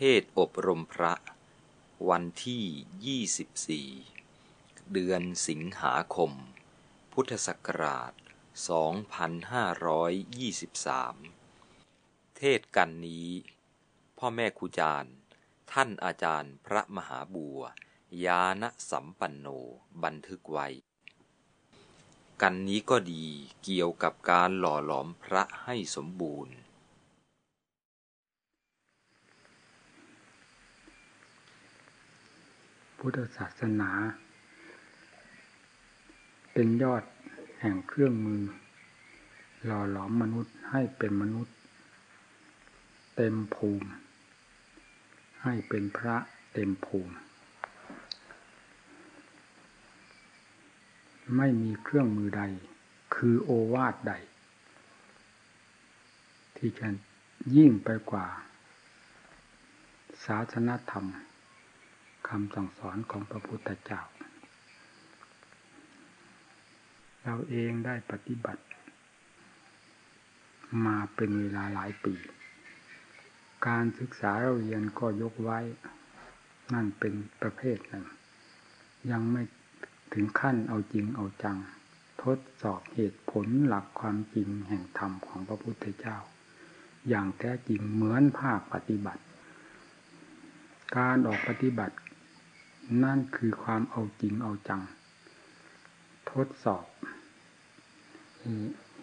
เทศอบรมพระ วันที่ 24 เดือนสิงหาคม พุทธศักราช 2523 เทศกันนี้ พ่อแม่ครูจารย์ ท่านอาจารย์พระมหาบัว ยานสัมปันโนบันทึกไว้ กันนี้ก็ดีเกี่ยวกับการหล่อหลอมพระให้สมบูรณ์ พุทธศาสนา เป็นยอดแห่งเครื่องมือ หล่อหลอมมนุษย์ให้เป็นมนุษย์ เต็มภูมิ ให้เป็นพระเต็มภูมิ ไม่มีเครื่องมือใด คือโอวาทใด ที่จะยิ่งไปกว่าศาสนธรรม คำสั่งสอนของพระพุทธเจ้า เราเองได้ปฏิบัติ มาเป็นเวลาหลายปี การศึกษาเราเรียนก็ยกไว้ นั่นเป็นประเภทหนึ่ง ยังไม่ถึงขั้นเอาจริงเอาจัง ทดสอบเหตุผลหลักความจริงแห่งธรรมของพระพุทธเจ้า อย่างแท้จริงเหมือนภาคปฏิบัติการออกปฏิบัติ นั่นคือความเอาจริงเอาจัง ทดสอบ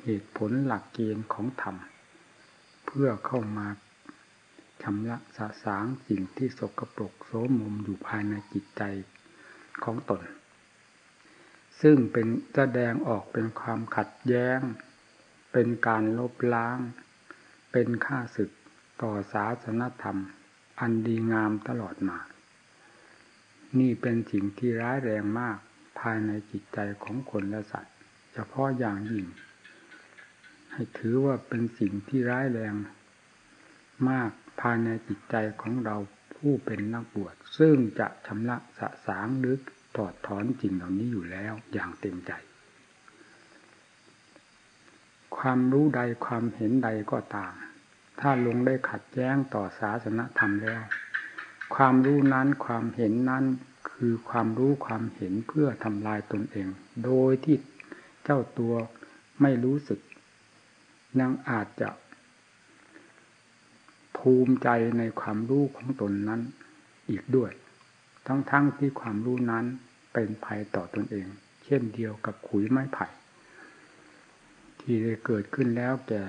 เหตุผลหลักเกณฑ์ของธรรม เพื่อเข้ามาชำระสะสางสิ่งที่สกปรกโสมมอยู่ภายในจิตใจของตน ซึ่งเป็นแสดงออกเป็นความขัดแย้ง เป็นการลบล้าง เป็นค่าศึกต่อศาสนธรรม อันดีงามตลอดมา นี่เป็นสิ่งที่ร้ายแรงมากภายในจิตใจของคนและสัตว์ เฉพาะอย่างยิ่ง ให้ถือว่าเป็นสิ่งที่ร้ายแรง มากภายในจิตใจของเราผู้เป็นนักบวชซึ่งจะชำระสะสางหรือถอดถอนสิ่งเหล่านี้อยู่แล้วอย่างเต็มใจ ความรู้ใดความเห็นใดก็ตาม ถ้าลงได้ขัดแย้งต่อศาสนธรรมแล้ว ความรู้นั้นความเห็นนั้นคือความรู้ความเห็นเพื่อทำลายตนเอง โดยที่เจ้าตัวไม่รู้สึกยังอาจจะ ภูมิใจในความรู้ของตนนั้นอีกด้วย ทั้งๆทที่ความรู้นั้นเป็นภัยต่อตนเอง เช่นเดียวกับขุยไม้ไผ่ ที่ได้เกิดขึ้นแล้วแก่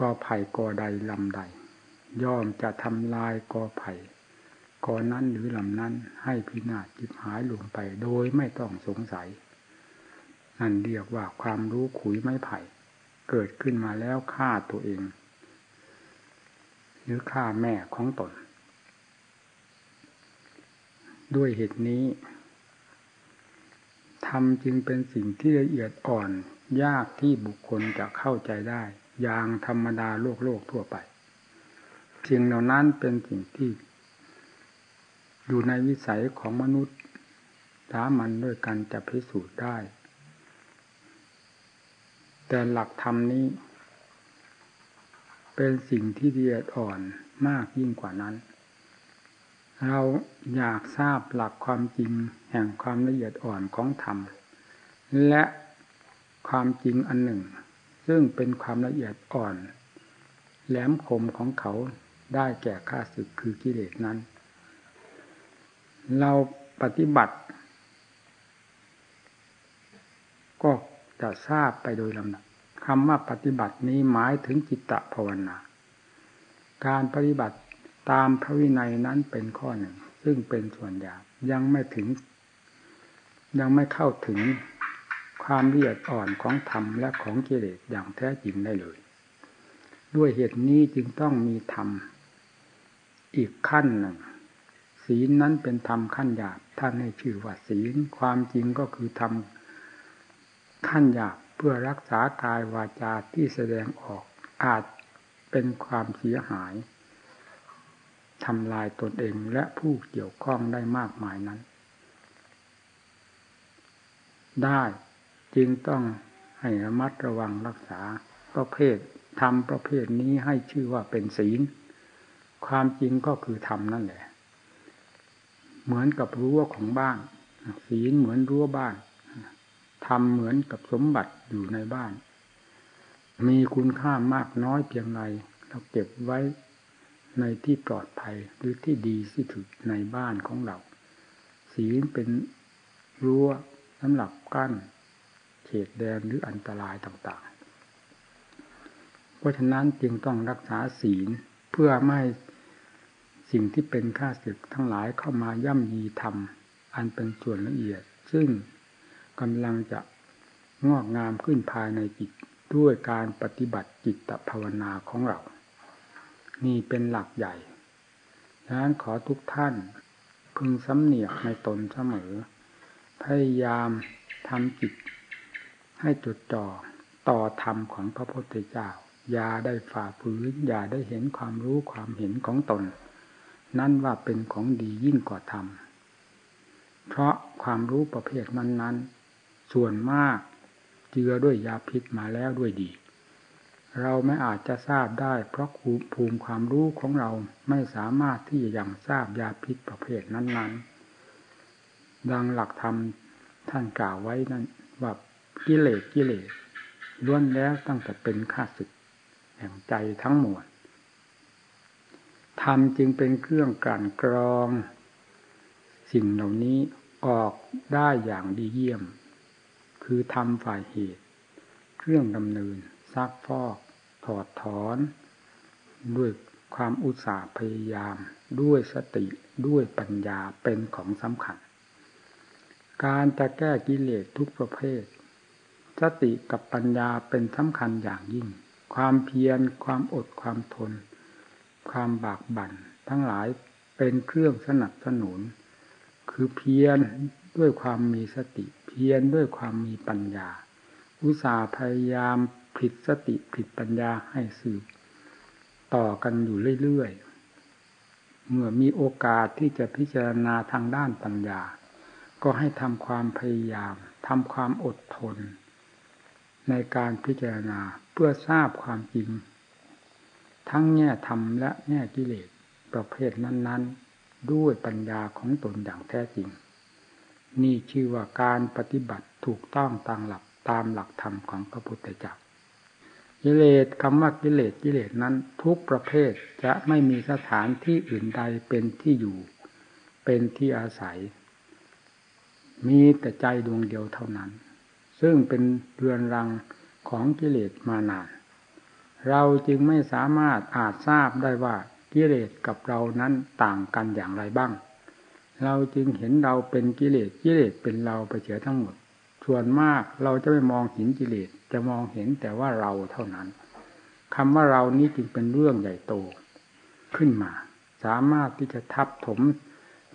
กอไผ่กอใดลำใด ย่อมจะทำลายกอไผ่กอนั้นหรือลำนั้นให้พินาศจิบหายลงไปโดยไม่ต้องสงสัย นั่นเรียกว่าความรู้ขุยไม้ไผ่ เกิดขึ้นมาแล้วฆ่าตัวเอง หรือฆ่าแม่ของตน ด้วยเหตุนี้ทำจึงเป็นสิ่งที่ละเอียดอ่อนยากที่บุคคลจะเข้าใจได้ อย่างธรรมดาโลกโลกทั่วไป สิ่งเหล่านั้นเป็นสิ่งที่ อยู่ในวิสัยของมนุษย์สามันด้วยกันจะพิสูจน์ได้ แต่หลักธรรมนี้ เป็นสิ่งที่ละเอียดอ่อนมากยิ่งกว่านั้น เราอยากทราบหลักความจริงแห่งความละเอียดอ่อนของธรรม และความจริงอันหนึ่ง ซึ่งเป็นความละเอียดอ่อน แหลมคมของเขา ได้แก่ข้าศึกคือกิเลสนั้น เราปฏิบัติ ก็จะทราบไปโดยลำดับคำว่าปฏิบัตินี้หมายถึงจิตตภาวนา การปฏิบัติตามพระวินัยนั้นเป็นข้อหนึ่ง ซึ่งเป็นส่วนใหญ่ยังไม่ถึง ยังไม่เข้าถึงความละเอียดอ่อนของธรรมและของกิเลสอย่างแท้จริงได้เลย ด้วยเหตุนี้จึงต้องมีธรรม อีกขั้นหนึ่งศีลนั้นเป็นธรรมขั้นหยาบท่านให้ชื่อว่าศีลความจริงก็คือธรรมขั้นหยาบเพื่อรักษากายวาจาที่แสดงออกอาจเป็นความเสียหายทำลายตนเองและผู้เกี่ยวข้องได้มากมายนั้น ได้จึงต้องให้ระมัดระวังรักษาประเภททำประเภทนี้ให้ชื่อว่าเป็นศีล ความจริงก็คือธรรมนั่นแหละ เหมือนกับรั้วของบ้านศีลเหมือนรั้วบ้านทำเหมือนกับสมบัติอยู่ในบ้าน มีคุณค่ามากน้อยเพียงไรเราเก็บไว้ในที่ปลอดภัยหรือที่ดีที่สุดในบ้านของเรา ศีลเป็นรั้วสำหรับกั้นเขตแดนหรืออันตรายต่างๆ เพราะฉะนั้นจึงต้องรักษาศีลเพื่อไม่ สิ่งที่เป็นข้าศึกทั้งหลายเข้ามาย่ำยีทำอันเป็นส่วนละเอียด ซึ่งกำลังจะงอกงามขึ้นภายในจิตด้วยการปฏิบัติจิตภาวนาของเรา นี่เป็นหลักใหญ่ดังนั้นขอทุกท่านพึงสำเนียกในตนเสมอ พยายามทำจิตให้จดจ่อต่อธรรมของพระพุทธเจ้า อย่าได้ฝ่าฝืน อย่าได้เห็นความรู้ความเห็นของตน นั่นว่าเป็นของดียิ่งกว่าธรรม เพราะความรู้ประเภทนั้นๆส่วนมากเจือด้วยยาพิษมาแล้วด้วยดี เราไม่อาจจะทราบได้ เพราะภูมิความรู้ของเราไม่สามารถที่จะยังทราบยาพิษประเภทนั้นๆ ดังหลักธรรมท่านกล่าวไว้นั้นว่ากิเลสกิเลสล้วนแล้วตั้งแต่เป็นข้าศึกแห่งใจทั้งหมด ธรรมจึงเป็นเครื่องกลั่นกรอง สิ่งเหล่านี้ออกได้อย่างดีเยี่ยม คือทำฝ่ายเหตุ เครื่องดำเนินซักฟอกถอดถอน ด้วยความอุตสาห์พยายาม ด้วยสติด้วยปัญญาเป็นของสำคัญ การจะแก้กิเลสทุกประเภท สติกับปัญญาเป็นสำคัญอย่างยิ่ง ความเพียรความอดความทน ความบากบั่นทั้งหลายเป็นเครื่องสนับสนุน คือเพียรด้วยความมีสติ เพียรด้วยความมีปัญญา อุตสาห์พยายามผิดสติผิดปัญญาให้สืบต่อกันอยู่เรื่อยๆ เมื่อมีโอกาสที่จะพิจารณาทางด้านปัญญา ก็ให้ทำความพยายามทำความอดทน ในการพิจารณาเพื่อทราบความจริง ทั้งแง่ธรรมและแง่กิเลสประเภทนั้น ๆ ด้วยปัญญาของตนอย่างแท้จริง นี่ชื่อว่าการปฏิบัติถูกต้องตามหลักตามหลักธรรมของพระพุทธเจ้ากิเลสคำว่ากิเลสกิเลสนั้น ทุกประเภทจะไม่มีสถานที่อื่นใดเป็นที่อยู่ เป็นที่อาศัย มีแต่ใจดวงเดียวเท่านั้น ซึ่งเป็นเรือนรังของกิเลสมานาน เราจึงไม่สามารถอาจทราบได้ว่ากิเลสกับเรานั้นต่างกันอย่างไรบ้าง เราจึงเห็นเราเป็นกิเลสกิเลสเป็นเราไปเสียทั้งหมด ส่วนมากเราจะไม่มองเห็นกิเลสจะมองเห็นแต่ว่าเราเท่านั้นคำว่าเรานี้จึงเป็นเรื่องใหญ่โตขึ้นมา สามารถที่จะทับถม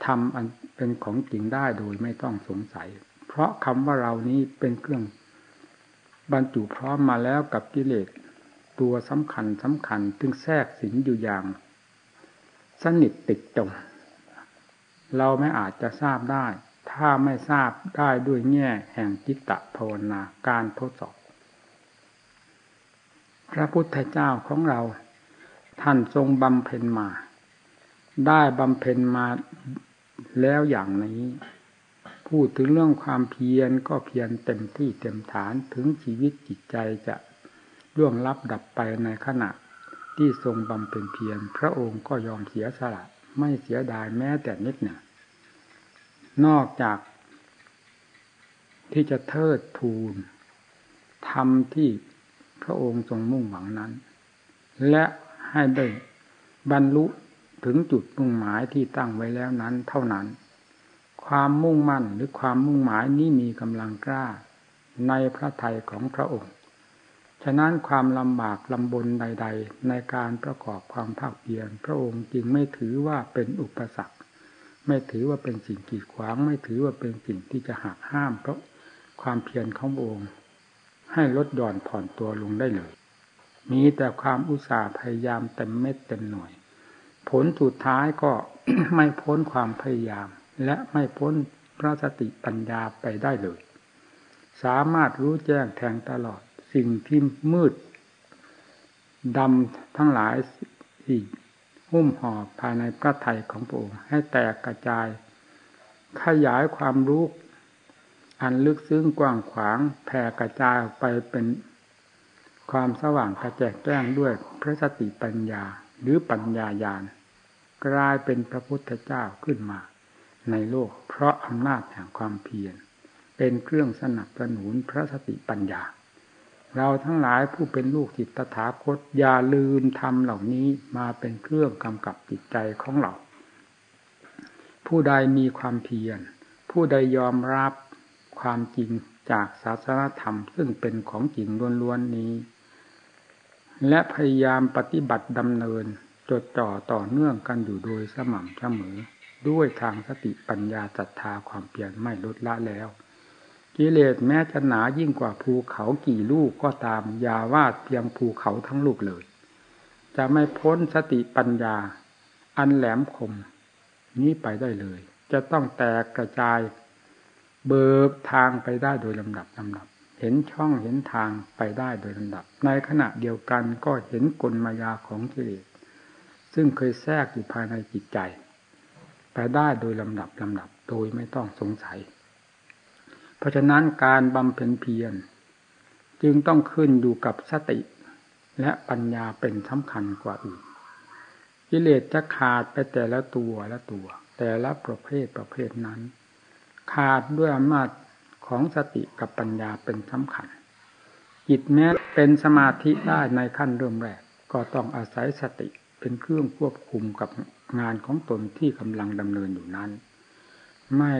ทำอันเป็นของจริงได้โดยไม่ต้องสงสัย เพราะคำว่าเรานี้เป็นเครื่องบรรจุพร้อมมาแล้วกับกิเลส ตัวสำคัญสำคัญจึงแทรกสิงอยู่อย่าง สนิทติดจมเราไม่อาจจะทราบได้ ถ้าไม่ทราบได้ด้วยแง่แห่งจิตตภาวนาการทดสอบ พระพุทธเจ้าของเรา ท่านทรงบำเพ็ญมา ได้บำเพ็ญมาแล้วอย่างนี้ พูดถึงเรื่องความเพียรก็เพียรเต็มที่เต็มฐานถึงชีวิตจิตใจจะ ล่วงลับดับไปในขณะที่ทรงบำเพ็ญเพียรพระองค์ก็ยอมเสียสละไม่เสียดายแม้แต่นิดหนึ่งนอกจากที่จะเทิดทูนทำที่พระองค์ทรงมุ่งหวังนั้น และให้ได้บรรลุถึงจุดมุ่งหมายที่ตั้งไว้แล้วนั้นเท่านั้น ความมุ่งมั่นหรือความมุ่งหมายนี้มีกำลังกล้าในพระทัยของพระองค์ ฉะนั้นความลำบากลำบนใด ๆ ในการประกอบความภาคเพียรพระองค์จึงไม่ถือว่าเป็นอุปสรรค ไม่ถือว่าเป็นสิ่งกีดขวาง ไม่ถือว่าเป็นสิ่งที่จะหักห้าม เพราะความเพียรขององค์ ให้ลดหย่อนผ่อนตัวลงได้เลย มีแต่ความอุตสาห์พยายามเต็มเม็ดเต็มหน่วย ผลสุดท้ายก็ไม่พ้นความพยายาม และไม่พ้นพระสติปัญญาไปได้เลย สามารถรู้แจ้งแทงตลอด สิ่งที่มืดดำทั้งหลายที่หหุ้มห่อภายในพระไทยของพระองค์ให้แตกกระจาย ขยายความรู้อันลึกซึ้งกว้างขวางแผ่กระจายออกไปเป็นความสว่างกระแจกแจ้งด้วยพระสติปัญญาหรือปัญญาญาณกลายเป็นพระพุทธเจ้าขึ้นมา ในโลกเพราะอำนาจแห่งความเพียรเป็นเครื่องสนับสนุนพระสติปัญญา เราทั้งหลายผู้เป็นลูกจิตตถาคตอย่าลืมทำเหล่านี้มาเป็นเครื่องกำกับจิตใจของเรา ผู้ใดมีความเพียร ผู้ใดยอมรับความจริงจากศาสนธรรม ซึ่งเป็นของจริงล้วนๆนี้ และพยายามปฏิบัติดำเนินจดจ่อต่อเนื่องกันอยู่โดยสม่ำเสมอ ด้วยทางสติปัญญาศรัทธาความเปลี่ยนไม่ลดละแล้ว กิเลสแม้จะหนายิ่งกว่าภูเขากี่ลูกก็ตามอย่าว่าเพียงภูเขาทั้งลูกเลย จะไม่พ้นสติปัญญา อันแหลมคม นี้ไปได้เลย จะต้องแตกกระจาย เบิกทางไปได้โดยลำดับลำดับ เห็นช่องเห็นทางไปได้โดยลำดับ ในขณะเดียวกันก็เห็นกลมายาของกิเลสซึ่งเคยแทรกอยู่ภายในจิตใจ ไปได้โดยลำดับลำดับโดยไม่ต้องสงสัย ราะฉะนั้นการบำเพ็ญเพียรจึงต้องขึ้นอยู่กับสติและปัญญาเป็นสำคัญกว่าอื่นกิเลสจะขาดไปแต่ละตัวละตัว แต่ละประเภทประเภทนั้น ขาดด้วยอำนาจของสติกับปัญญาเป็นสำคัญ จิตแม้เป็นสมาธิได้ในขั้นเริ่มแรก ก็ต้องอาศัยสติเป็นเครื่องควบคุมกับงานของตนที่กำลังดำเนินอยู่นั้น ไม่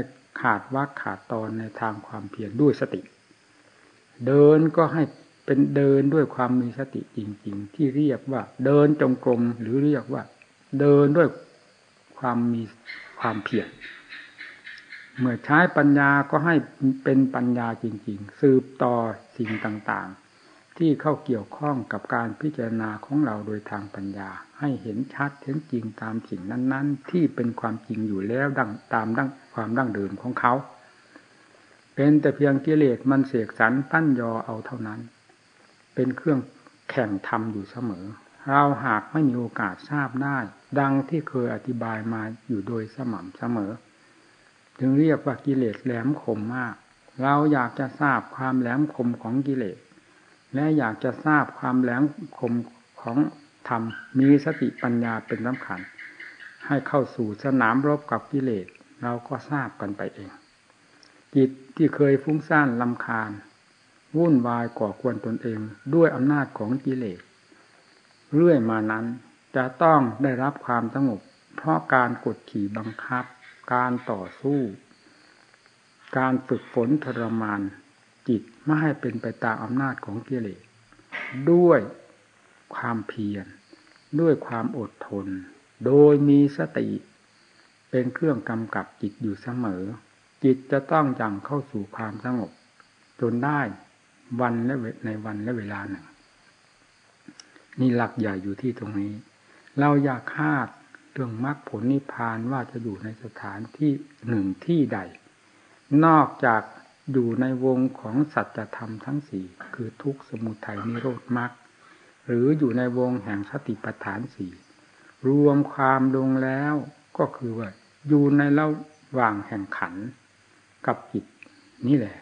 ขาดวักขาดตอนในทางความเพียรด้วยสติ เดินก็ให้เป็นเดินด้วยความมีสติจริง ๆ ที่เรียกว่า เดินจงกรมหรือเรียกว่า เดินด้วยความมีความเพียรเมื่อใช้ปัญญาก็ให้เป็นปัญญาจริง ๆ สืบต่อสิ่งต่างๆ ที่เข้าเกี่ยวข้องกับการพิจารณาของเราโดยทางปัญญา ให้เห็นชัดเห็นจริงตามสิ่งนั้น ๆ ที่เป็นความจริงอยู่แล้วดังตามดังความดั้งเดิมของเขา เป็นแต่เพียงกิเลสมันเสกสรรปั้นยอเอาเท่านั้น เป็นเครื่องแข่งทำอยู่เสมอ เราหากไม่มีโอกาสทราบได้ ดังที่เคยอธิบายมาอยู่โดยสม่ำเสมอ จึงเรียกว่ากิเลสแหลมคมมาก เราอยากจะทราบความแหลมคมของกิเลส และอยากจะทราบความแหลมคมของธรรม มีสติปัญญาเป็นสำคัญ ให้เข้าสู่สนามรบกับกิเลสเราก็ทราบกันไปเอง จิตที่เคยฟุ้งซ่านลำคาญ วุ่นวายก่อควรตนเองด้วยอำนาจของกิเลสเรื่อยมานั้นจะต้องได้รับความสงบ เพราะการกดขี่บังคับ การต่อสู้ การฝึกฝนทรมาน จิตไม่ให้เป็นไปตามอำนาจของกิเลสด้วยความเพียร ด้วยความอดทน โดยมีสติ เป็นเครื่องกำกับจิตอยู่เสมอ จิตจะต้องยังเข้าสู่ความสงบ จนได้วันและในวันและเวลาหนึ่ง นี่หลักใหญ่อยู่ที่ตรงนี้ เราอยากคาดเรื่องมรรคผลนิพพานว่าจะอยู่ในสถานที่หนึ่งที่ใด นอกจาก อยู่ในวงของสัจธรรมทั้งสี่คือทุกสมุทัยนิโรธมรรคหรืออยู่ในวงแห่งสติปัฏฐานสี่รวมความลงแล้วก็คือว่าอยู่ในระหว่างแห่งขันกับจิตนี่แหละ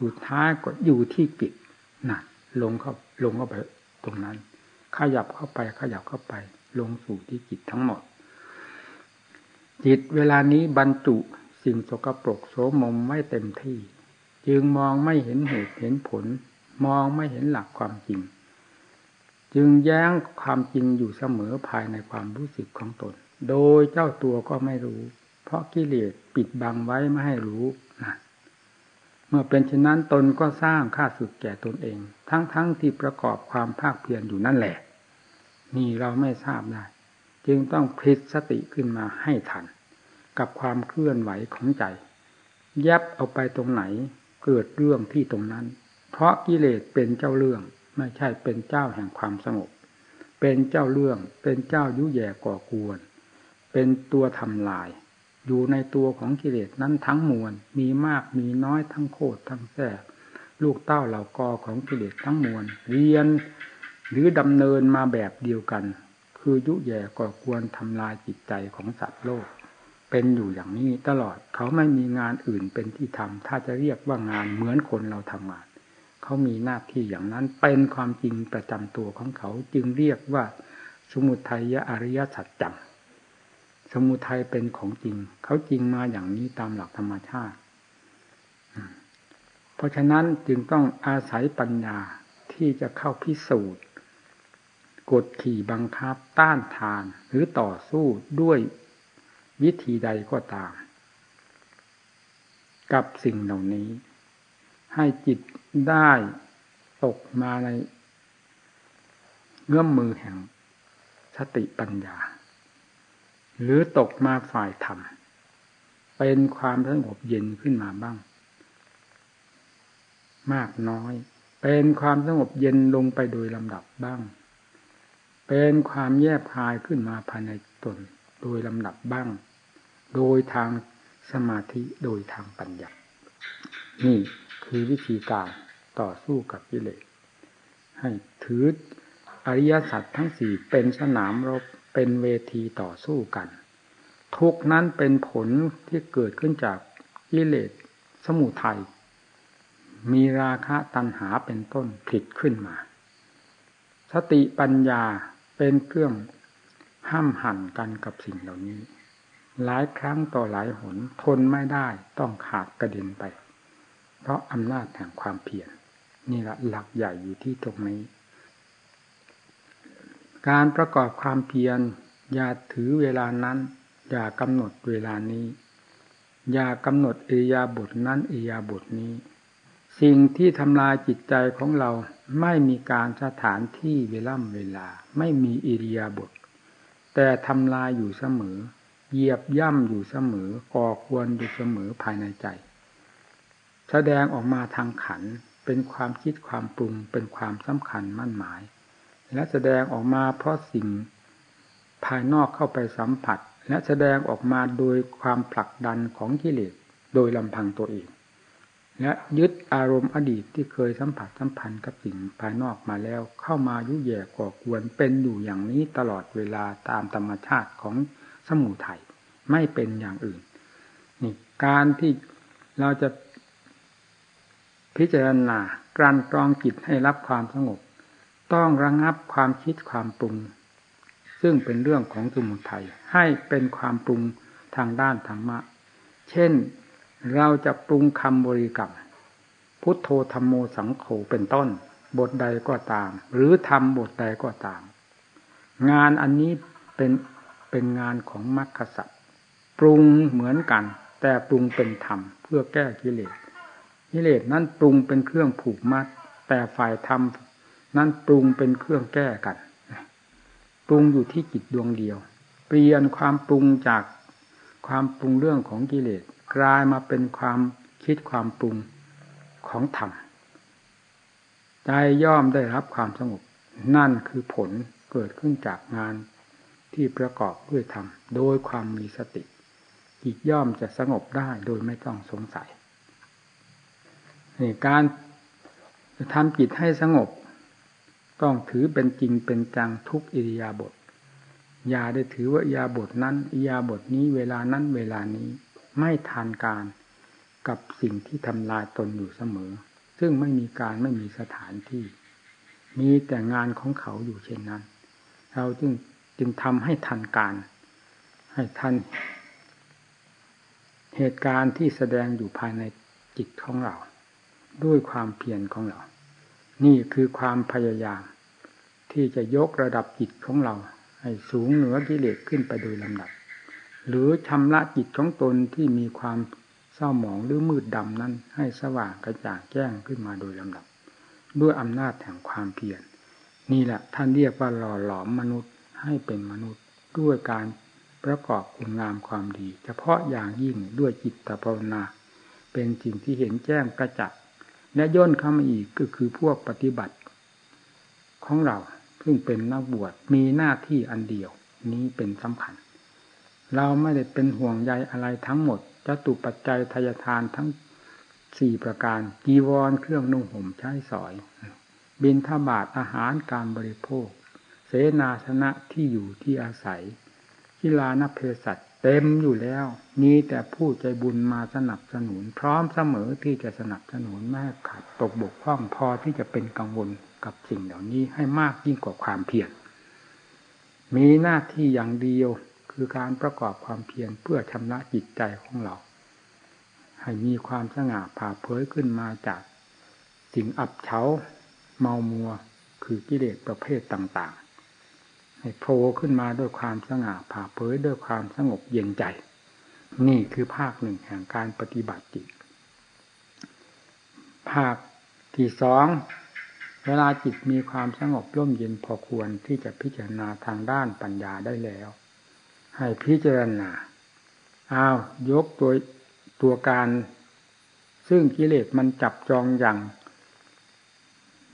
สุดท้ายก็อยู่ที่จิตนะลงเข้าลงเข้าไปตรงนั้น ขยับเข้าไปขยับเข้าไป ลงสู่ที่จิตทั้งหมด จิตเวลานี้บรรจุสิ่งสกปรกโสมมไม่เต็มที่ จึงมองไม่เห็นเหตุเห็นผล มองไม่เห็นหลักความจริง จึงแย้งความจริงอยู่เสมอภายในความรู้สึกของตน โดยเจ้าตัวก็ไม่รู้ เพราะกิเลสปิดบังไว้ไม่ให้รู้นะเมื่อเป็นเช่นนั้นตนก็สร้างค่าสึกแก่ตนเอง ทั้งๆทที่ประกอบความภาคเพียรอยู่นั่นแหละ นี่เราไม่ทราบได้จึงต้องพลิกสติขึ้นมาให้ทัน กับความเคลื่อนไหวของใจยับเอาไปตรงไหน เกิดเรื่องที่ตรงนั้น เพราะกิเลสเป็นเจ้าเรื่อง ไม่ใช่เป็นเจ้าแห่งความสงบ เป็นเจ้าเรื่อง เป็นเจ้ายุแย่ก่อกวน เป็นตัวทำลาย อยู่ในตัวของกิเลสนั้นทั้งมวล มีมากมีน้อยทั้งโคตรทั้งแท้ลูกเต้าเหล่ากอของกิเลสทั้งมวลเรียนหรือดำเนินมาแบบเดียวกัน คือยุแย่ก่อควรทำลายจิตใจของสัตว์โลก เป็นอยู่อย่างนี้ตลอดเขาไม่มีงานอื่นเป็นที่ทำถ้าจะเรียกว่างานเหมือนคนเราทำงาน เขามีหน้าที่อย่างนั้นเป็นความจริงประจำตัวของเขาจึงเรียกว่า สมุทัยอริยสัจจังสมุทัยเป็นของจริง เขาจริงมาอย่างนี้ตามหลักธรรมชาติ เพราะฉะนั้นจึงต้องอาศัยปัญญาที่จะเข้าพิสูจน์กดขี่บังคับต้านทานหรือต่อสู้ด้วย วิธีใดก็ตาม กับสิ่งเหล่านี้ ให้จิตได้ตกมาในเงื่อมมือแห่งสติปัญญา หรือตกมาฝ่ายธรรม เป็นความสงบเย็นขึ้นมาบ้าง มากน้อย เป็นความสงบเย็นลงไปโดยลำดับบ้าง เป็นความแยบคายขึ้นมาภายในตนโดยลำดับบ้าง โดยทางสมาธิโดยทางปัญญา นี่คือวิธีการต่อสู้กับกิเลสให้ถืออริยสัจทั้งสี่เป็นสนามรบเป็นเวทีต่อสู้กัน ทุกนั้นเป็นผลที่เกิดขึ้นจากกิเลสสมุทัยมีราคะตัณหาเป็นต้นผลิตขึ้นมา สติปัญญาเป็นเครื่องห้ามหันกันกับสิ่งเหล่านี้ หลายครั้งต่อหลายหนทนไม่ได้ต้องขาดกระเด็นไป เพราะอำนาจแห่งความเพียรนี่แหละหลักใหญ่อยู่ที่ตรงนี้ การประกอบความเพียรอย่าถือเวลานั้น อย่ากำหนดเวลานี้ อย่ากำหนดเอียาบทนั้นเอียาบทนี้ สิ่งที่ทำลายจิตใจของเราไม่มีการสถานที่เวล่ำเวลา ไม่มีอิริยาบถแต่ทำลายอยู่เสมอ เหยียบย่ำอยู่เสมอก่อควรอยู่เสมอภายในใจ แสดงออกมาทางขันเป็นความคิดความปรุงเป็นความสำคัญมั่นหมาย และแสดงออกมาเพราะสิ่งภายนอกเข้าไปสัมผัส และแสดงออกมาโดยความผลักดันของกิเลสโดยลำพังตัวเองและยึดอารมณ์อดีตที่เคยสัมผัสสัมพันธ์กับสิ่งภายนอกมาแล้วเข้ามายุแย่ก่อกวนเป็นอยู่อย่างนี้ตลอดเวลาตามธรรมชาติของ สมุทัยไม่เป็นอย่างอื่นนี่การที่เราจะพิจารณากลั่นกรองจิตให้รับความสงบ ต้องระงงับความคิดความปรุง ซึ่งเป็นเรื่องของสมุทัยให้เป็นความปรุงทางด้านธรรมะ เช่นเราจะปรุงคำบริกรรมพุทโธธรรมโมสังโฆเป็นต้น บทใดก็ตาม หรือทำบทใดก็ตาม งานอันนี้เป็น เป็นงานของมรรคสัตว์ปรุงเหมือนกัน แต่ปรุงเป็นธรรมเพื่อแก้กิเลสกิเลสนั้นปรุงเป็นเครื่องผูกมัด แต่ฝ่ายธรรมนั้นปรุงเป็นเครื่องแก้กันปรุงอยู่ที่จิตดวงเดียว เปลี่ยนความปรุงจากความปรุงเรื่องของกิเลสกลายมาเป็นความคิดความปรุงของธรรมใจย่อมได้รับความสงบนั่นคือผลเกิดขึ้นจากงาน ที่ประกอบด้วยธรรมโดยความมีสติจิตย่อมจะสงบได้โดยไม่ต้องสงสัยการทำจิตให้สงบ ต้องถือเป็นจริงเป็นจังทุกอิริยาบถอย่าได้ถือว่าอิยาบทนั้นอิยาบทนี้เวลานั้นเวลานี้ไม่ทานการกับสิ่งที่ทำลายตนอยู่เสมอ ซึ่งไม่มีการไม่มีสถานที่ มีแต่งานของเขาอยู่เช่นนั้น เราจึง จึงทำให้ทันการ ให้ทันเหตุการณ์ที่แสดงอยู่ภายในจิตของเรา ด้วยความเพียรของเรา นี่คือความพยายาม ที่จะยกระดับจิตของเรา ให้สูงเหนือกิเลสขึ้นไปโดยลำดับ หรือชำระจิตของตนที่มีความเศร้าหมองหรือมืดดำนั้น ให้สว่างกระจ่างแจ้งขึ้นมาโดยลำดับ ด้วยอำนาจแห่งความเพียรนี่แหละท่านเรียกว่าหล่อหลอมมนุษย์ ให้เป็นมนุษย์ด้วยการประกอบคุณงามความดี เฉพาะอย่างยิ่งด้วยจิตภาวนา เป็นสิ่งที่เห็นแจ้งกระจัดและย่นเข้ามาอีกก็คือพวกปฏิบัติ ของเราซึ่งเป็นนักบวชมีหน้าที่อันเดียว นี้เป็นสำคัญ เราไม่ได้เป็นห่วงใยอะไรทั้งหมดจะตุปัจจัยทายทานทั้งสี่ประการกีวรเครื่องนุ่งห่มใช้สอย บินทบาทอาหารการบริโภค เสนาสนะที่อยู่ที่อาศัยกีฬานเพศัตเต็มอยู่แล้ว มีแต่ผู้ใจบุญมาสนับสนุน พร้อมเสมอที่จะสนับสนุนแม่ขาดตกบกพร่องพอที่จะเป็นกังวลกับสิ่งเหล่านี้ให้มากยิ่งกว่าความเพียรมีหน้าที่อย่างเดียวคือการประกอบความเพียรเพื่อชำระจิตใจของเรา ให้มีความสง่าผ่าเผยขึ้นมาจากสิ่งอับเฉาเมามัวคือกิเลสประเภทต่างๆ ให้โผล่ขึ้นมาด้วยความสง่าผ่าเผยด้วยความสงบเย็นใจ นี่คือภาคหนึ่งแห่งการปฏิบัติจิต ภาคที่สองเวลาจิตมีความสงบร่มเย็นพอควรที่จะพิจารณาทางด้านปัญญาได้แล้ว ให้พิจารณาอ้าวยกตัวตัวการ ซึ่งกิเลสมันจับจองอย่าง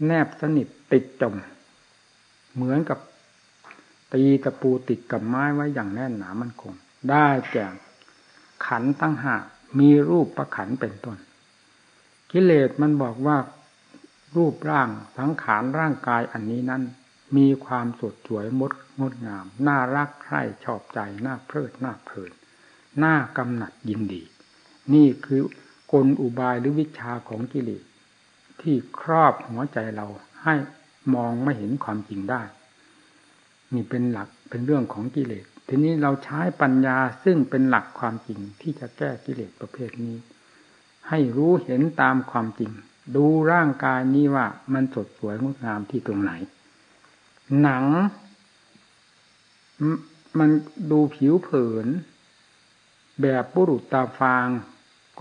แนบสนิทติดจม เหมือนกับ ตีตะปูติดกับไม้ไว้อย่างแน่นหนามันคง ได้แก่ขันตั้งหากมีรูปประขันเป็นต้น กิเลสมันบอกว่ารูปร่างสังขารร่างกายอันนี้นั้น มีความสดสวยมดงดงาม น่ารักใคร่ชอบใจน่าเพลิดน่าเพลินน่ากำหนัดยินดี นี่คือกลอุบายหรือวิชาของกิเลสที่ครอบหัวใจเราให้มองไม่เห็นความจริงได้ นี่เป็นหลักเป็นเรื่องของกิเลส ทีนี้เราใช้ปัญญาซึ่งเป็นหลักความจริงที่จะแก้กิเลสประเภทนี้ ให้รู้เห็นตามความจริง ดูร่างกายนี้ว่ามันสดสวยงดงามที่ตรงไหน หนัง มันดูผิวเผิน แบบบุรุษตาฟาง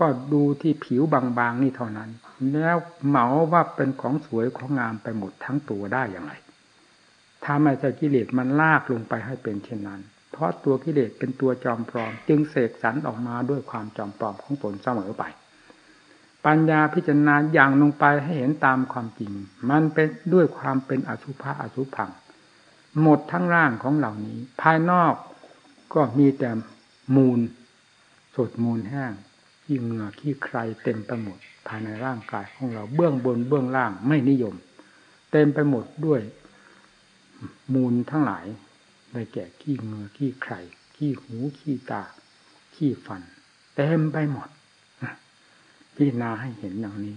ก็ดูที่ผิวบางๆนี่เท่านั้น แล้วเหมาว่าเป็นของสวยของงามไปหมดทั้งตัวได้อย่างไร ถ้าไม่ใช่กิเลสมันลากลงไปให้เป็นเช่นนั้น เพราะตัวกิเลสเป็นตัวจอมปลอม จึงเสกสรรออกมาด้วยความจอมปลอมของตนเสมอไป ปัญญาพิจารณาอย่างลงไปให้เห็นตามความจริง มันเป็นด้วยความเป็นอสุภะอสุพัง หมดทั้งร่างของเหล่านี้ ภายนอกก็มีแต่มูลสดมูลแห้งขี้เหงื่อขี้ใครเต็มไปหมดภายในร่างกายของเราเบื้องบนเบื้องล่างไม่นิยม เต็มไปหมดด้วย มูลทั้งหลายได้แก่ขี้เงือขี้ใครขี้หูขี้ตา ขี้ฟัน เต็มไปหมดพิจารณาให้เห็นอย่างนี้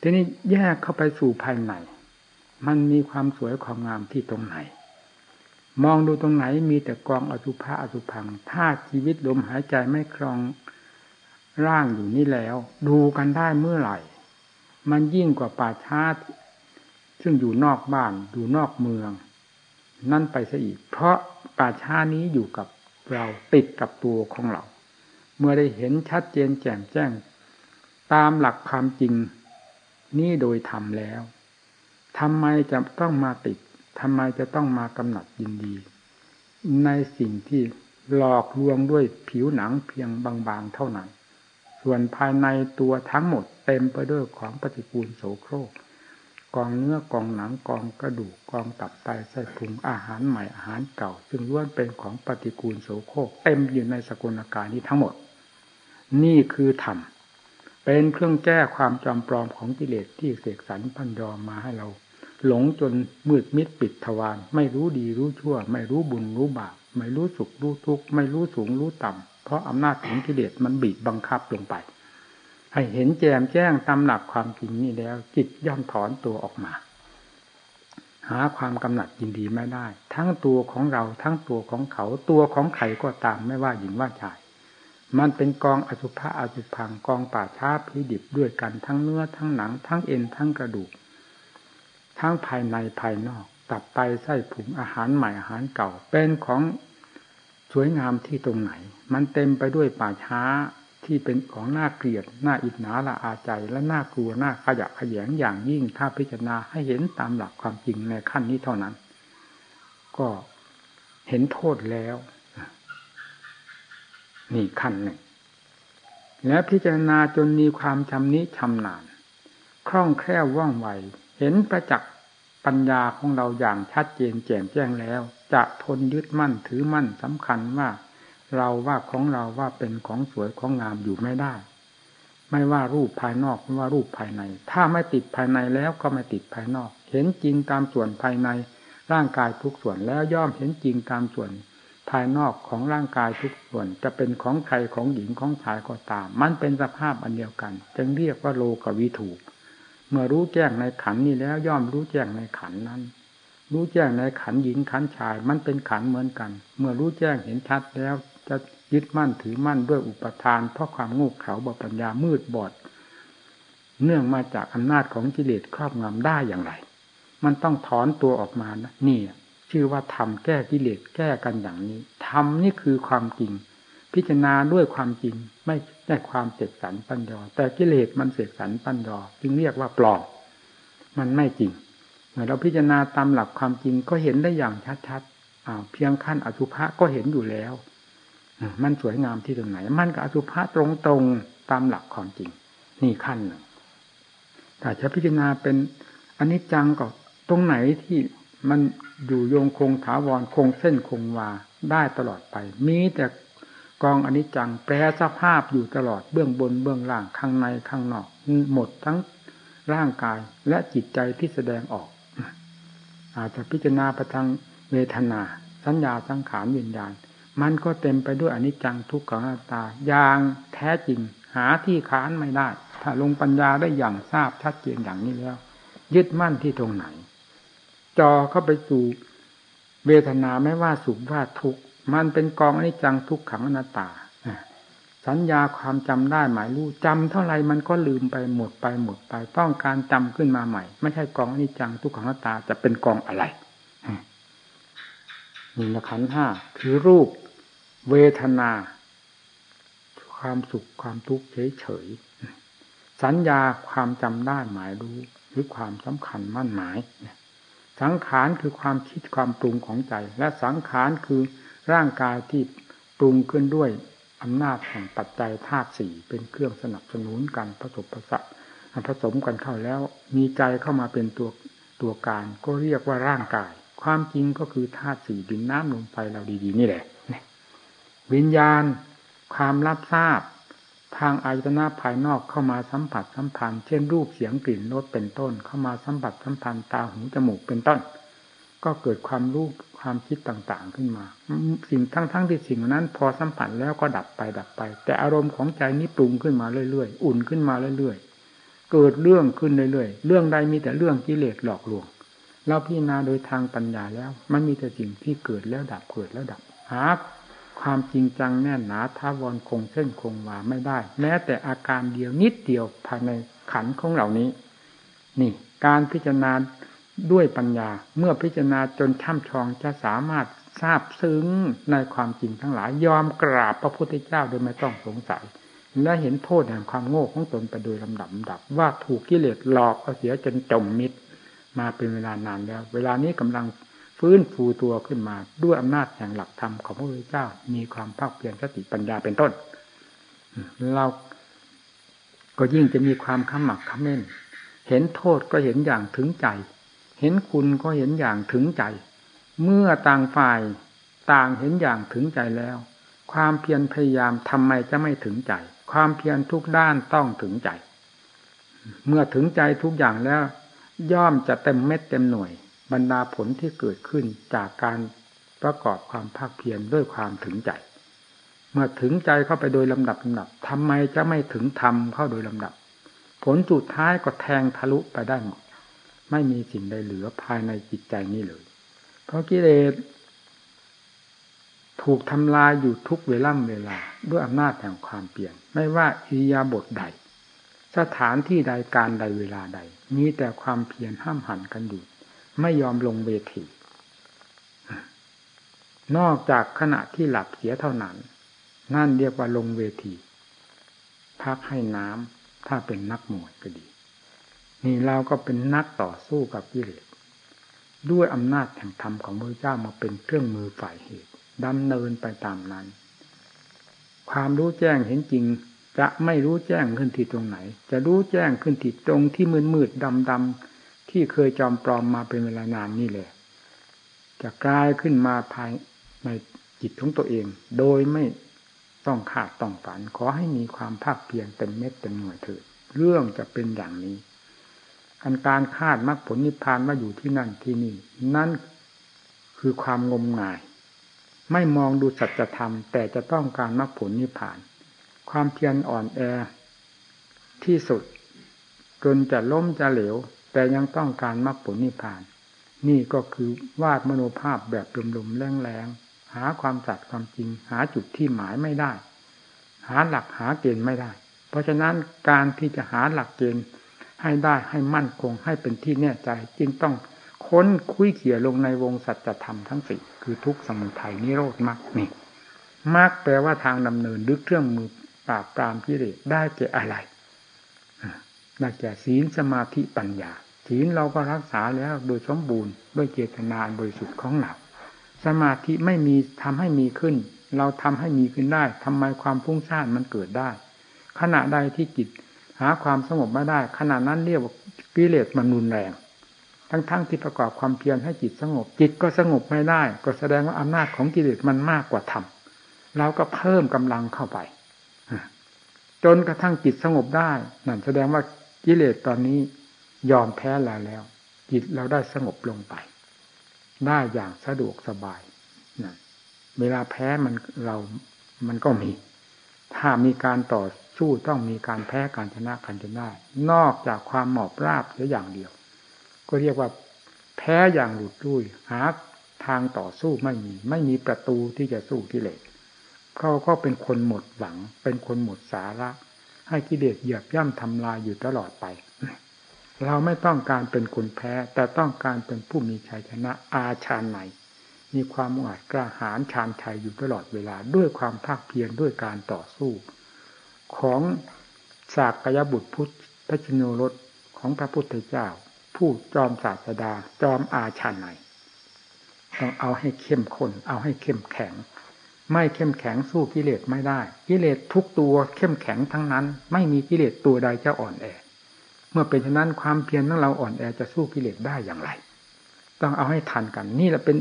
ทีนี้แยกเข้าไปสู่ภายใน มันมีความสวยความงามที่ตรงไหน มองดูตรงไหนมีแต่กองอสุภะอสุพัง ถ้าชีวิตลมหายใจไม่ครองร่างอยู่นี่แล้ว ดูกันได้เมื่อไหร่ มันยิ่งกว่าป่าช้าซึ่งอยู่นอกบ้านอยู่นอกเมือง นั่นไปซะอีก เพราะป่าช้านี้อยู่กับเราติดกับตัวของเรา เมื่อได้เห็นชัดเจนแจ่มแจ้ง ตามหลักความจริงนี่โดยทำแล้วทำไมจะต้องมาติดทำไมจะต้องมากำหนัดยินดี ในสิ่งที่หลอกลวงด้วยผิวหนังเพียงบางๆเท่านั้น ส่วนภายในตัวทั้งหมดเต็มไปด้วยของปฏิกูลโสโครก กองเนื้อกองหนังกองกระดูกกองตับไตไส้พุงอาหารใหม่อาหารเก่า ซึ่งล้วนเป็นของปฏิกูลโสโครกเต็มอยู่ในสกุลกานี้ทั้งหมด นี่คือธรรมเป็นเครื่องแก้ความจอมปลอมของกิเลสที่เสกสรรพันยอมาให้เรา หลงจนมืดมิดปิดทวารไม่รู้ดีรู้ชั่ว ไม่รู้บุญรู้บาปไม่รู้สุขรู้ทุกข์ไม่รู้สูงรู้ต่ำเพราะอำนาจของกิเลสมันบีบบังคับลงไป ให้เห็นแจมแจ้งตามหลักความจริงนี้แล้ว จิตย่อมถอนตัวออกมา หาความกำหนัดยินดีไม่ได้ ทั้งตัวของเราทั้งตัวของเขาตัวของใครก็ตามไม่ว่าหญิงว่าชาย มันเป็นกองอสุภะอสุพังกองป่าช้าพิดิบด้วยกันทั้งเนื้อทั้งหนัง ทั้งเอ็นทั้งกระดูก ทั้งภายในภายนอกตับไตไส้ผุงอาหารใหม่อาหารเก่า เป็นของสวยงามที่ตรงไหน มันเต็มไปด้วยป่าช้า ที่เป็นของน่าเกลียดน่าอิจฉาละอาใจและน่ากลัวน่าขยะขยงอย่างยิ่งถ้าพิจารณาให้เห็นตามหลักความจริงในขั้นนี้เท่านั้น ก็เห็นโทษแล้วนี่ขั้นหนึ่งแล้วพิจารณาจนมีความชำนิชำนาญคล่องแคล่วว่องไวเห็นประจักษ์ปัญญาของเราอย่างชัดเจนแจ่มแจ้งแล้ว จะทนยึดมั่นถือมั่นสำคัญว่า เราว่าของเราว่าเป็นของสวยของงามอยู่ไม่ได้ ไม่ว่ารูปภายนอกไม่ว่ารูปภายใน ถ้าไม่ติดภายในแล้วก็ไม่ติดภายนอก เห็นจริงตามส่วนภายในร่างกายทุกส่วนแล้วย่อมเห็นจริงตามส่วนภายนอกของร่างกายทุกส่วน จะเป็นของใครของหญิงของชายก็ตาม มันเป็นสภาพอันเดียวกัน จึงเรียกว่าโลกวิถูเมื่อรู้แจ้งในขันนี้แล้วย่อมรู้แจ้งในขันนั้น รู้แจ้งในขันหญิงขันชาย มันเป็นขันเหมือนกัน เมื่อรู้แจ้งเห็นชัดแล้ว จะยึดมั่นถือมั่นด้วยอุปทาน เพราะความโง่เขลาบปัญญามืดบอด เนื่องมาจากอำนาจของกิเลสครอบงำได้อย่างไร มันต้องถอนตัวออกมานะนี่ชื่อว่าทำแก้กิเลสแก้กันอย่างนี้ทำนี่คือความจริง พิจารณาด้วยความจริงไม่ได้ความเสกสรรปัญญาแต่กิเลสมันเสกสรรปัญญาจึงเรียกว่าปลอมมันไม่จริงเมื่อเราพิจารณาตามหลักความจริงก็เห็นได้อย่างชัดๆเพียงขั้นอสุภะก็เห็นอยู่แล้ว มันสวยงามที่ตรงไหน มันกับอสุภะตรงตรงตามหลักความจริง นี่ขั้นหนึ่งแต่จะพิจารณาเป็นอันนี้จังก็ตรงไหนที่มันอยู่โยงคงถาวรคงเส้นคงวาได้ตลอดไป มีแต่กองอนิจจังแปรสภาพอยู่ตลอดเบื้องบนเบื้องล่างข้างในข้างนอก หมดทั้งร่างกายและจิตใจที่แสดงออก อาจจะพิจารณาไปทางเวทนา สัญญาสังขารวิญญาณ มันก็เต็มไปด้วยอนิจจังทุกขังอัตตาอย่างแท้จริงหาที่ค้านไม่ได้ ถ้าลงปัญญาได้อย่างทราบชัดเจนอย่างนี้แล้ว ยึดมั่นที่ตรงไหน จอเข้าไปสู่เวทนาไม่ว่าสุขว่าทุกข์มันเป็นกองอนิจจังทุกขังอนัตตาสัญญาความจำได้หมายรู้จำเท่าไรมันก็ลืมไปหมดไปหมดไป ต้องการจำขึ้นมาใหม่ ไม่ใช่กองอนิจจังทุกขังอนัตตาจะเป็นกองอะไรนี่นะขันห้าคือรูป เวทนา ความสุขความทุกข์เฉยๆสัญญาความจำได้หมายรู้ หรือความสำคัญมั่นหมาย สังขารคือความคิดความปรุงของใจ และสังขารคือร่างกายที่ปรุงขึ้นด้วยอำนาจแห่งปัจจัยธาตุสี่เป็นเครื่องสนับสนุนกันผสมผสานผสมกันเข้าแล้ว มีใจเข้ามาเป็นตัวตัวการ ก็เรียกว่าร่างกาย ความจริงก็คือธาตุสี่ดินน้ำลมไฟเราดีๆนี่แหละ วิญญาณ ความรับทราบ ทางอายตนะภายนอกเข้ามาสัมผัสสัมพันธ์เช่นรูปเสียงกลิ่นรสเป็นต้น เข้ามาสัมผัสสัมพันธ์ตาหูจมูกเป็นต้น ก็เกิดความรู้ความคิดต่างๆขึ้นมา สิ่งทั้งๆที่สิ่งนั้น พอสัมผัสแล้วก็ดับไปดับไป แต่อารมณ์ของใจนี้ปรุงขึ้นมาเรื่อยๆ อุ่นขึ้นมาเรื่อยๆ เกิดเรื่องขึ้นเรื่อยๆ เรื่องใดมีแต่เรื่องกิเลสหลอกลวง เราพิจารณาโดยทางปัญญาแล้ว มันมีแต่สิ่งที่เกิดแล้วดับเกิดแล้วดับหา ความจริงจังแน่นหนาท้าวรคงเส้นคงวาไม่ได้ แม้แต่อาการเดียวนิดเดียวภายในขันของเหล่านี้ นี่ การพิจารณาด้วยปัญญา เมื่อพิจารณาจนช่ำชองจะสามารถทราบซึ้งในความจริงทั้งหลาย ยอมกราบพระพุทธเจ้าโดยไม่ต้องสงสัย และเห็นโทษแห่งความโง่ของตนไปโดยลำดับดับ ว่าถูกกิเลสหลอกเอาเสียจนจมมิดมาเป็นเวลานานแล้ว เวลานี้กำลัง ฟื้นฟูตัวขึ้นมา ด้วยอำนาจแห่งหลักธรรมของพระพุทธเจ้า มีความภาคเพียรสติปัญญาเป็นต้น เราก็ยิ่งจะมีความขมักขม้น เห็นโทษก็เห็นอย่างถึงใจ เห็นคุณก็เห็นอย่างถึงใจ เมื่อต่างฝ่ายต่างเห็นอย่างถึงใจแล้ว ความเพียรพยายามทำไมจะไม่ถึงใจ ความเพียรทุกด้านต้องถึงใจ เมื่อถึงใจทุกอย่างแล้ว ย่อมจะเต็มเม็ดเต็มหน่วย บรรดาผลที่เกิดขึ้นจากการประกอบความภาคเพียรด้วยความถึงใจ เมื่อถึงใจเข้าไปโดยลำดับลำดับทำไมจะไม่ถึงธรรมเข้าโดยลำดับ ผลสุดท้ายก็แทงทะลุไปได้หมดไม่มีสิ่งใดเหลือภายในจิตใจนี้เลย เพราะกิเลสถูกทำลายอยู่ทุกเวล่ำเวลา ด้วยอำนาจแห่งความเปลี่ยน ไม่ว่าอิริยาบถใด สถานที่ใดการใดเวลาใด มีแต่ความเพียรห้ามหันกันอยู่ ไม่ยอมลงเวที นอกจากขณะที่หลับเสียเท่านั้น นั่นเรียกว่าลงเวที พักให้น้ำถ้าเป็นนักมวยก็ดี นี่เราก็เป็นนักต่อสู้กับกิเลสด้วยอำนาจแห่งธรรมของพระเจ้ามาเป็นเครื่องมือฝ่ายเหตุดำเนินไปตามนั้น ความรู้แจ้งเห็นจริง จะไม่รู้แจ้งขึ้นที่ตรงไหน จะรู้แจ้งขึ้นที่ตรงที่มืดมืดดำดำ ที่เคยจอมปลอมมาเป็นเวลานานนี่แหละจะกลายขึ้นมาภายในจิตของตัวเอง โดยไม่ต้องขาดต้องฝัน ขอให้มีความภาคเพียรเต็มเม็ดเต็มหน่วยเถิดเรื่องจะเป็นอย่างนี้อันการคาดมรรคผลนิพพานว่าอยู่ที่นั่นที่นี่ นั้นคือความงมงาย ไม่มองดูสัจธรรม แต่จะต้องการมรรคผลนิพพาน ความเพียรอ่อนแอที่สุด จนจะล้มจะเหลว แต่ยังต้องการมรรคผลนิพพาน นี่ก็คือวาดมโนภาพแบบลมๆแรงๆหาความจัดความจริง หาจุดที่หมายไม่ได้ หาหลักหาเกณฑ์ไม่ได้ เพราะฉะนั้นการที่จะหาหลักเกณฑ์ให้ได้ให้มั่นคงให้เป็นที่แน่ใจจึงต้องค้นคุยเขี่ยลงในวงสัจธรรมทั้งสี่คือทุกสมุทัยนิโรธมรรคนี่มรรคแปลว่าทางดำเนินหรือเครื่องมือปราบปรามกิเลสได้แก่อะไร ได้แก่ศีลสมาธิปัญญา ศีลเราก็รักษาแล้วโดยสมบูรณ์ด้วยเจตนาบริสุทธิ์ของเราสมาธิไม่มีทำให้มีขึ้น เราทำให้มีขึ้นได้ทำไมความฟุ้งซ่านมันเกิดได้ ขณะใดที่จิตหาความสงบไม่ได้ ขณะนั้นเรียกว่ากิเลสมันรุนแรง ทั้งๆทที่ประกอบความเพียรให้จิตสงบ จิตก็สงบไม่ได้ ก็แสดงว่าอำนาจของกิเลสมันมากกว่าธรรมเราก็เพิ่มกำลังเข้าไปจนกระทั่งจิตสงบได้นั่นแสดงว่า กิเลสตอนนี้ยอมแพ้เราแล้ว จิตเราได้สงบลงไป ได้อย่างสะดวกสบายนะเวลาแพ้มันเรามันก็มี ถ้ามีการต่อสู้ต้องมีการแพ้การชนะกันจนได้ นอกจากความหมอบราบเสียอย่างเดียว ก็เรียกว่าแพ้อย่างหลุดลุ่ยหาทางต่อสู้ไม่มี ไม่มีประตูที่จะสู้กิเลสเขาก็เป็นคนหมดหวัง เป็นคนหมดสาระ ให้กิเลสเหยียบย่ำทำลายอยู่ตลอดไป เราไม่ต้องการเป็นคนแพ้ แต่ต้องการเป็นผู้มีชัยชนะอาชาไหน มีความอาจกล้าหาญชาญชัยอยู่ตลอดเวลาด้วยความภาคเพียรด้วยการต่อสู้ ของสากกยบุตรพุทธชิโนรสของพระพุทธเจ้า ผู้จอมศาสดาจอมอาชาไหนต้องเอาให้เข้มข้นเอาให้เข้มแข็ง ไม่เข้มแข็งสู้กิเลสไม่ได้ กิเลสทุกตัวเข้มแข็งทั้งนั้น ไม่มีกิเลสตัวใดจะอ่อนแอ เมื่อเป็นฉะนั้นความเพียรของเราอ่อนแอจะสู้กิเลสได้อย่างไร ต้องเอาให้ทันกัน นี่แหละเป็น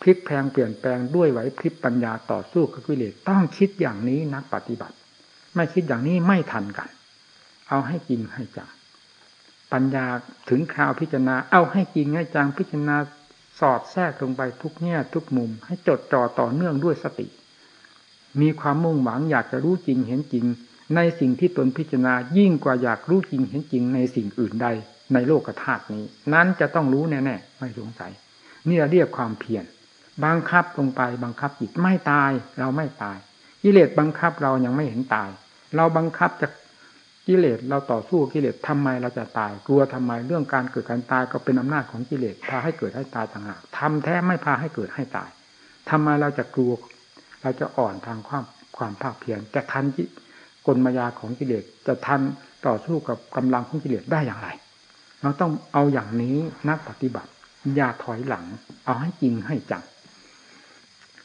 พลิกแพงเปลี่ยนแปลงด้วยไหวพลิบปัญญาต่อสู้กับกิเลสต้องคิดอย่างนี้นักปฏิบัติ ไม่คิดอย่างนี้ไม่ทันกัน เอาให้จริงให้จังปัญญาถึงคราวพิจารณาเอาให้จริงให้จังพิจารณา สอดแทรกลงไปทุกแง่ทุกมุม ให้จดจ่อต่อเนื่องด้วยสติ มีความมุ่งหวังอยากจะรู้จริงเห็นจริง ในสิ่งที่ตนพิจารณายิ่งกว่าอยากรู้จริงเห็นจริงในสิ่งอื่นใดในโลกธาตุนี้ นั้นจะต้องรู้แน่ๆไม่สงสัย นี่เรียกความเพียรบังคับลงไปบังคับจิตไม่ตายเราไม่ตายกิเลสบังคับเรายังไม่เห็นตาย เราบังคับจะ กิเลสเราต่อสู้กิเลสทำไมเราจะตายกลัวทำไมเรื่องการเกิดการตายก็เป็นอำนาจของกิเลสพาให้เกิดให้ตายต่างหากทำแท้ไม่พาให้เกิดให้ตายทำไมเราจะกลัว เราจะอ่อนทางความความภาคเพียรจะทันกลมายาของกิเลสจะทันต่อสู้กับกำลังของกิเลสได้อย่างไร เราต้องเอาอย่างนี้นักปฏิบัติ อย่าถอยหลัง เอาให้จริงให้จัง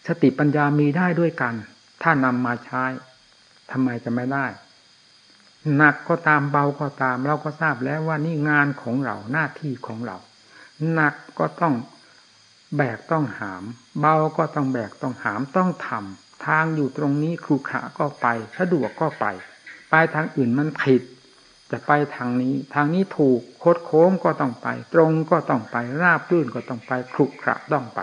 สติปัญญามีได้ด้วยกัน ถ้านำมาใช้ทำไมจะไม่ได้ หนักก็ตามเบาก็ตาม เราก็ทราบแล้วว่านี่งานของเราหน้าที่ของเราหนักก็ต้องแบกต้องหาม เบาก็ต้องแบกต้องหามต้องทำทางอยู่ตรงนี้ครูขาก็ไปสะดวกก็ไป ไปทางอื่นมันผิด จะไปทางนี้ ทางนี้ถูกโคดโค้งก็ต้องไป ตรงก็ต้องไป ราบรื่นก็ต้องไปครุขระต้องไป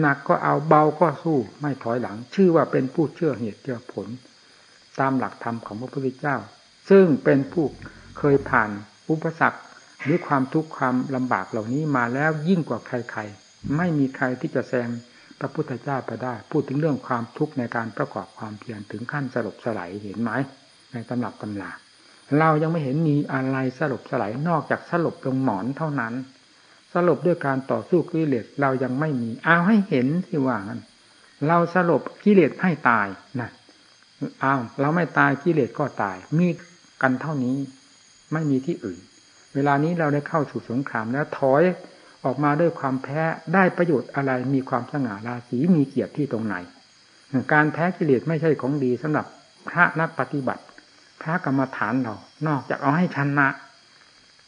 หนักก็เอาเบาก็สู้ไม่ถอยหลัง ชื่อว่าเป็นผู้เชื่อเหตุเชื่อผล ตามหลักธรรมของพระพุทธเจ้า ซึ่งเป็นผู้เคยผ่านอุปสรรคหรือความทุกข์ความลำบากเหล่านี้มาแล้วยิ่งกว่าใครๆ ไม่มีใครที่จะแซงพระพุทธเจ้าไปได้ พูดถึงเรื่องความทุกข์ในการประกอบความเพียรถึงขั้นสลบสลายเห็นไหมในตำรับตำราเรายังไม่เห็นมีอะไรสลบสลายนอกจากสลบตรงหมอนเท่านั้น สลบด้วยการต่อสู้กิเลสเรายังไม่มีเอาให้เห็นที่ว่างั้นเราสลบกิเลสให้ตายนะอ้าวเราไม่ตายกิเลสก็ตายมี กันเท่านี้ไม่มีที่อื่น เวลานี้เราได้เข้าสู่สงครามแล้วถอยออกมาด้วยความแพ้ได้ประโยชน์อะไรมีความสง่าราศีมีเกียรติที่ตรงไหน การแพ้กิเลสไม่ใช่ของดีสำหรับพระนักปฏิบัติ พระกรรมฐานเรานอกจากเอาให้ชนะ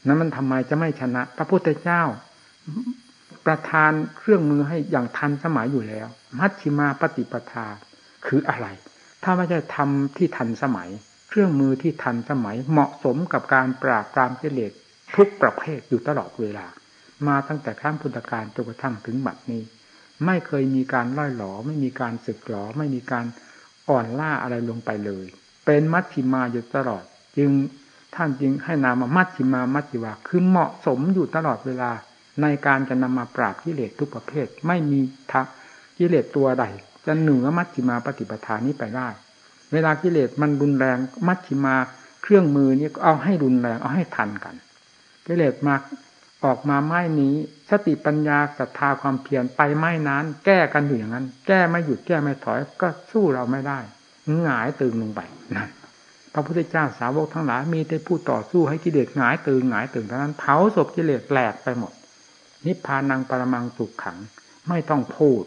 นั้นมันทำไมจะไม่ชนะ พระพุทธเจ้า ประทานเครื่องมือให้อย่างทันสมัยอยู่แล้ว มัชชิมาปฏิปทาคืออะไร ถ้าไม่ใช่ทำที่ทันสมัย เครื่องมือที่ทันสมัยเหมาะสมกับการปราบปรามกิเลสทุกประเภทอยู่ตลอดเวลา มาตั้งแต่ครั้งพุทธกาลจนกระทั่งถึงบัดนี้ ไม่เคยมีการล่อยหลอไม่มีการสึกหลอไม่มีการอ่อนล่าอะไรลงไปเลย เป็นมัชชิมาอยู่ตลอด จึงท่านจึงให้นามามัชชิมามัชชิวาคือเหมาะสมอยู่ตลอดเวลา ในการจะนำมาปราบกิเลสทุกประเภท ไม่มีทักกิเลสตัวใด จะเหนือมัชชิมาปฏิปทานนี้ไปได้ เวลากิเลสมันรุนแรงมัชชิมาเครื่องมือนี้เอาให้รุนแรงเอาให้ทันกัน กิเลสมาออกมาไม้นี้ สติปัญญาศรัทธาความเพียรไปไม้นั้น แก้กันอยู่อย่างนั้น แก้ไม่หยุดแก้ไม่ถอยก็สู้เราไม่ได้หงายตึงลงไปนั่นพระพุทธเจ้าสาวกทั้งหลายมีแต่ผู้ต่อสู้ให้กิเลสหงายตึงหงายตึงเท่านั้นเผาศพกิเลสแหลกไปหมด นิพพานังปรมังสุขขังไม่ต้องพูด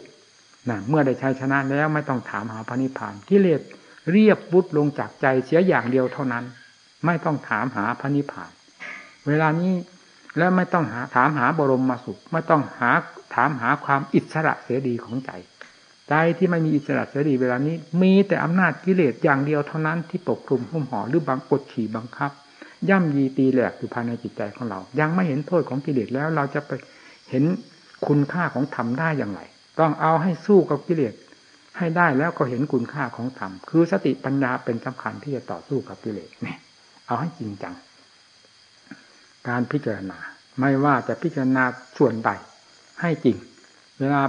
นะเมื่อได้ชัยชนะแล้วไม่ต้องถามหาพระนิพพานกิเลส เรียบบุตรลงจากใจเสียอย่างเดียวเท่านั้น ไม่ต้องถามหาพระนิพพาน เวลานี้แล้วไม่ต้องหาถามหาบรมมาสุข ไม่ต้องหาถามหาความอิสระเสรีของใจ ใจที่ไม่มีอิสระเสรีเวลานี้ มีแต่อำนาจกิเลสอย่างเดียวเท่านั้นที่ปกคลุมหุ้มห่อหรือบางกดขี่บังคับ ย่ำยีตีแหลกอยู่ภายในจิตใจของเรา ยังไม่เห็นโทษของกิเลสแล้วเราจะไปเห็นคุณค่าของธรรมได้อย่างไร ต้องเอาให้สู้กับกิเลส ให้ได้แล้วก็เห็นคุณค่าของธรรมคือสติปัญญาเป็นสำคัญที่จะต่อสู้กับกิเลสเนี่ยเอาให้จริงจัง การพิจารณา ไม่ว่าจะพิจารณาส่วนใดให้จริง เวลา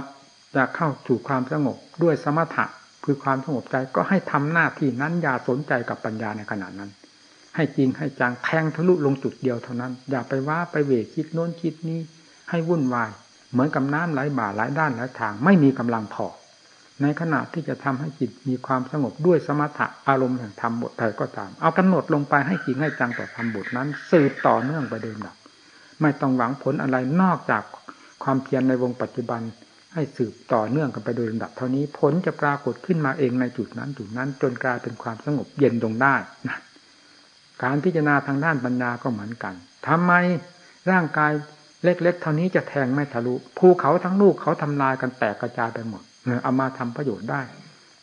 จะเข้าสู่ความสงบด้วยสมถะคือความสงบใจก็ให้ทำหน้าที่นั้นอย่าสนใจกับปัญญาในขณะนั้น ให้จริงให้จังแทงทะลุลงจุดเดียวเท่านั้น อย่าไปว่าไปเวคิดโน้นคิดนี้ให้วุ่นวาย เหมือนกับน้ำไหลบ่าไหลด้านไหลทาง ไม่มีกำลังพอ ในขณะที่จะทำให้จิตมีความสงบด้วยสมถะอารมณ์แห่งธรรมบทใดก็ตาม เอากำหนดลงไปให้จริงให้จังต่อธรรมบทนั้น สืบต่อเนื่องไปเดิมดับไม่ต้องหวังผลอะไรนอกจากความเพียรในวงปัจจุบัน ให้สืบต่อเนื่องกันไปโดยลำดับเท่านี้ผลจะปรากฏขึ้นมาเองในจุดนั้นจุดนั้น จนกลายเป็นความสงบเย็นลงได้นะการพิจารณาทางด้านปัญญาก็เหมือนกันทำไมร่างกายเล็กๆเท่านี้จะแทงไม่ทะลุภูเขาทั้งลูกเขาทำลายกันแตกกระจายไปหมด เอามาทำประโยชน์ได้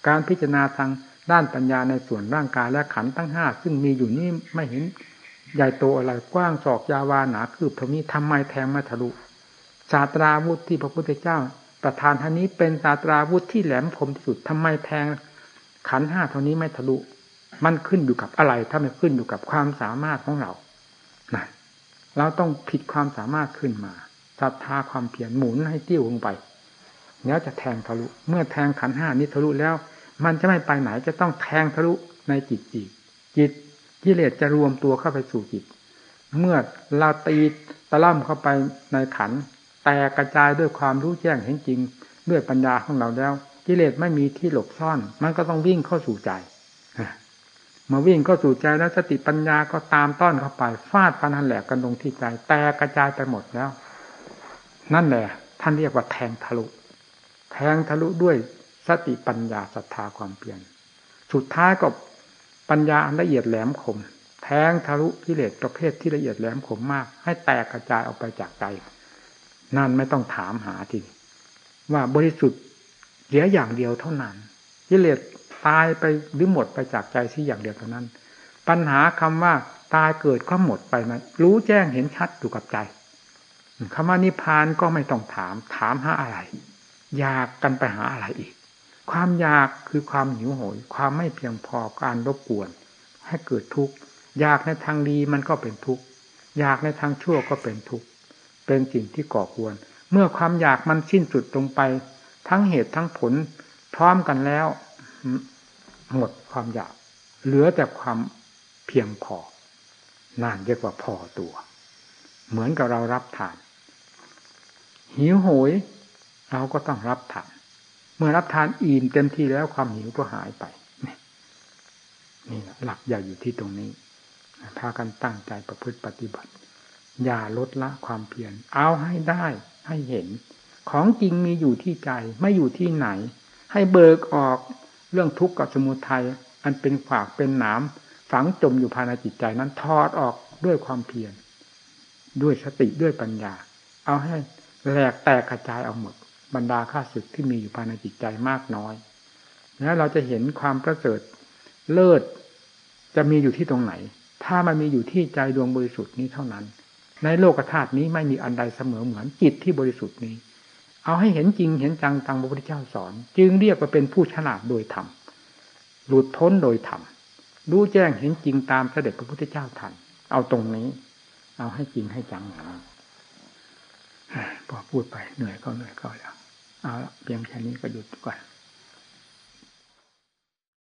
การพิจารณาทางด้านปัญญาในส่วนร่างกายและขันทั้งห้าซึ่งมีอยู่นี่ไม่เห็นใหญ่โตอะไรกว้างศอกยาวาหนาคืบเท่านี้ทำไมแทงไม่ทะลุศาสตราวุธที่พระพุทธเจ้า ประทานท่านี้เป็นศาสตราวุธที่แหลมคมที่สุดทำไมแทงขันห้าเท่านี้ไม่ทะลุ มันขึ้นอยู่กับอะไร ถ้าไม่ขึ้นอยู่กับความสามารถของเรานะเราต้องผิดความสามารถขึ้นมาศรัทธาความเพียรหมุนให้ติ้วลงไป แล้วจะแทงทะลุ เมื่อแทงขันห้านี้ทะลุแล้ว มันจะไม่ไปไหนจะต้องแทงทะลุในจิตอีก จิตกิเลสจะรวมตัวเข้าไปสู่จิต เมื่อเราตีตะล่ำเข้าไปในขัน แตกกระจายด้วยความรู้แจ้งเห็นจริง ด้วยปัญญาของเราแล้ว กิเลสไม่มีที่หลบซ่อน มันก็ต้องวิ่งเข้าสู่ใจมาวิ่งเข้าสู่ใจแล้วสติปัญญาก็ตามต้อนเข้าไปฟาดพันหันแหลกกันลงที่ใจ แตกกระจายไปหมดแล้ว นั่นแหละท่านเรียกว่าแทงทะลุ แทงทะลุด้วยสติปัญญาศรัทธาความเพียรสุดท้ายก็ปัญญาอันละเอียดแหลมคม แทงทะลุกิเลสประเภทที่ละเอียดแหลมคมมาก ให้แตกกระจายออกไปจากใจ นั่นไม่ต้องถามหาทีว่าบริสุทธิ์เหลืออย่างเดียวเท่านั้นกิเลสตายไปหรือหมดไปจากใจที่อย่างเดียวเท่านั้น ปัญหาคำว่าตายเกิดก็หมดไปนรู้แจ้งเห็นชัดอยู่กับใจคำว่านิพพานก็ไม่ต้องถามถามหาอะไร อยากกันไปหาอะไรอีก ความอยากคือความหิวโหย ความไม่เพียงพอการรบกวน ให้เกิดทุกข์อยากในทางดีมันก็เป็นทุกข์อยากในทางชั่วก็เป็นทุกข์เป็นสิ่งที่ก่อกวนเมื่อความอยากมันสิ้นสุดลงไป ทั้งเหตุทั้งผลพร้อมกันแล้ว หมดความอยาก เหลือแต่ความเพียงพอนั่นเรียกว่าพอตัว เหมือนกับเรารับทาน หิวโหย เราก็ต้องรับทาน เมื่อรับทานอิ่มเต็มที่แล้วความหิวก็หายไป นี่หลักใหญ่อยู่ที่ตรงนี้ พากันตั้งใจประพฤติปฏิบัติ อย่าลดละความเพียร เอาให้ได้ให้เห็น ของจริงมีอยู่ที่ใจ ไม่อยู่ที่ไหน ให้เบิกออกเรื่องทุกข์กับสมุทัย อันเป็นฝากเป็นหนามฝังจมอยู่ภายในจิตใจนั้นทอดออกด้วยความเพียร ด้วยสติด้วยปัญญา เอาให้แหลกแตกกระจายเอาหมด บรรดาข้าศึกที่มีอยู่ภายในจิตใจมากน้อยแล้วเราจะเห็นความประเสริฐเลิศจะมีอยู่ที่ตรงไหน ถ้ามันมีอยู่ที่ใจดวงบริสุทธิ์นี้เท่านั้น ในโลกธาตุนี้ไม่มีอันใดเสมอเหมือนจิตที่บริสุทธิ์นี้ เอาให้เห็นจริงเห็นจังตามพระพุทธเจ้าสอน จึงเรียกว่าเป็นผู้ฉลาดโดยธรรมหลุดพ้นโดยธรรมรู้แจ้งเห็นจริงตามเสด็จพระพุทธเจ้าทัน เอาตรงนี้ เอาให้จริงให้จังพอพูดไปเหนื่อยก็เหนื่อยก็แล้ว เอาเพียงแค่นี้ก็หยุดก่อน